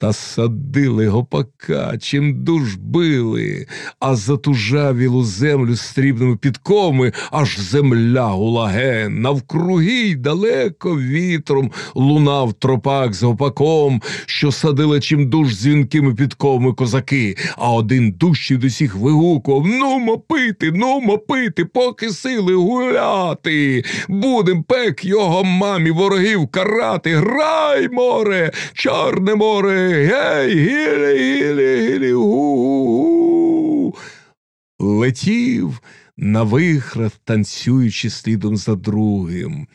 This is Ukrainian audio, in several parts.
Та садили гопака, чим душ били, а затужавілу землю стрібними підковами, аж земля гулаген, навкруги й далеко вітром лунав тропак з гопаком, що садили чим душ дзвінкими підковами козаки, а один дужчий до всіх вигукував Нумо пити, нумо пити, поки сили гуляти. Будем пек його мамі ворогів карати. Грай, море, чорне море. Гей, гілі, гілі, гілі, гу. Летів на вихрах, танцюючи слідом за другим.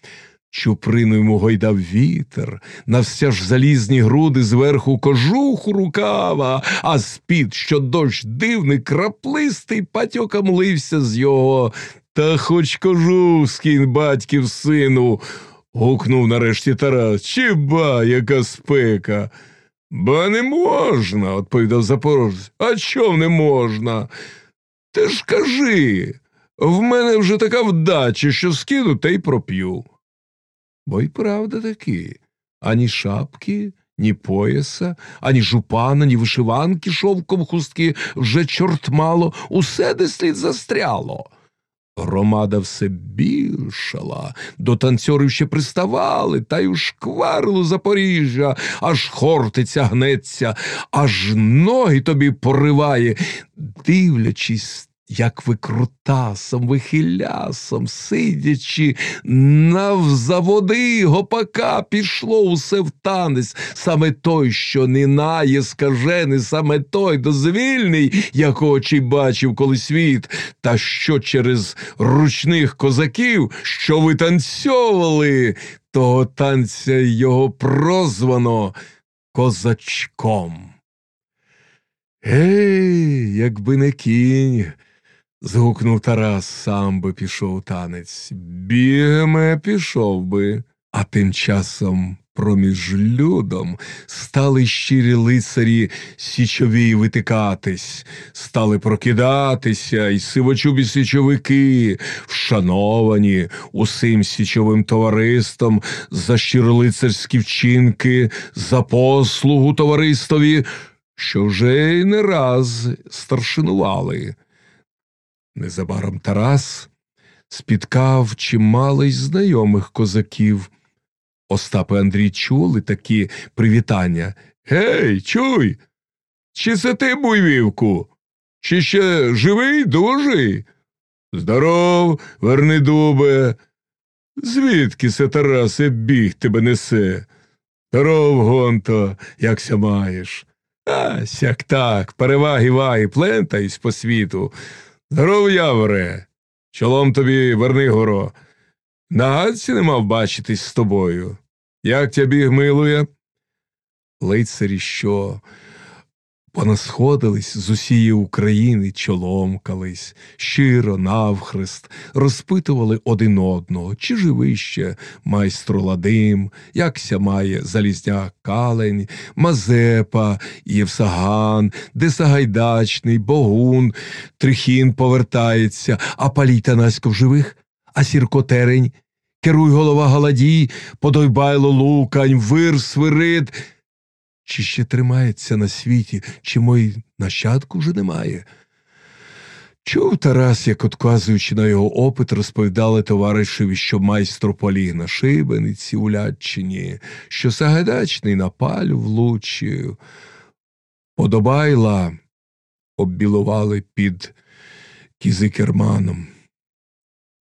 Чуприну йому гойдав вітер, на вся ж залізні груди зверху кожуху рукава, а з-під, що дощ дивний, краплистий патьоком лився з його. Та хоч кожух скинь батьків сину. гукнув нарешті Тарас. Чіба, яка спека. Ба не можна, відповідав запорожець. А чом не можна? Ти ж кажи, в мене вже така вдача, що скину та й проп'ю. Бо й правда таки, ані шапки, ні пояса, ані жупана, ні вишиванки шовком хустки вже чорт мало, усе де слід застряло. Громада все більшала, до танцьорів ще приставали, та й у шкварлу Запоріжжя, аж хортиця гнеться, аж ноги тобі пориває, дивлячись як викрутасом, вихилясом, сидячи навзаводи гопака, пішло усе в танець, саме той, що не нає скажений, саме той дозвільний, якого чи бачив коли світ, та що через ручних козаків, що витанцьовували, того танця його прозвано козачком. Гей, якби не кінь, згукнув Тарас, сам би пішов танець. Бігме пішов би, а тим часом проміж людом стали щирі лицарі січові витикатись, стали прокидатися, і сивочубі січовики, вшановані усім січовим товариством за щиролицарські вчинки, за послугу товариствові, що вже й не раз старшинували. Незабаром Тарас спіткав чимало й знайомих козаків. Остап і Андрій чули такі привітання. Гей, чуй! Чи це ти, буйвівку? Чи ще живий, дужий? Здоров, верни дубе. Звідки се, Тарасе, біг тебе несе? Здоров, гонто, якся маєш? А, сяк так, переваги ваги, плентаюсь по світу. Здоров, яворе, чолом тобі Вернигоро. На гадці не мав бачитись з тобою. Як біг милує? Лицарі що понасходились з усієї України, чоломкались, щиро, навхрест, розпитували один одного, чи живий ще майстро Ладим, якся має Залізняк Калень, Мазепа, Євсаган, де Сагайдачний, Богун, Трихін повертається, а палій Танасько в живих, а Сірко Терень, керуй голова Галадій, Подойбайло Лукань, Вир, Свирид – чи ще тримається на світі, чи мої нащадку вже немає. Чув Тарас, як, отказуючи на його опит, розповідали товаришеві, що майстро поліг на шибениці у Лятчині, що Сагайдачний на палю влучив. Подобайла оббілували під кізикерманом.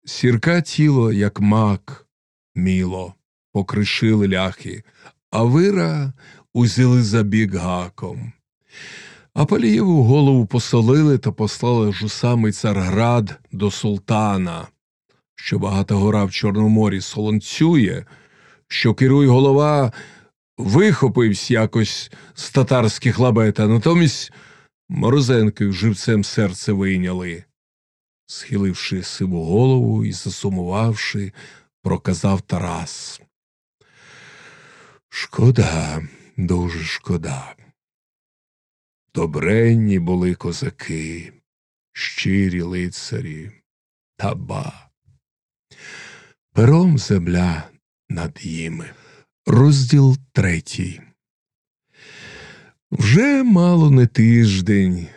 Сірка тіло, як мак, міло, покришили ляхи, а вира узяли за бік гаком. А Палієву голову посолили та послали ж у самий Царград до султана, що багата гора в Чорноморі солонцює, що керуй голова вихопився якось з татарських лабет, а натомість морозенкою живцем серце вийняли. Схиливши сиву голову і засумувавши, проказав Тарас. Шкода. Дуже шкода. Добренні були козаки, щирі лицарі, та ба. Пером земля над їми. Розділ третій. Вже мало не тиждень,